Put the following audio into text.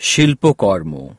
শিল্পকর্ম।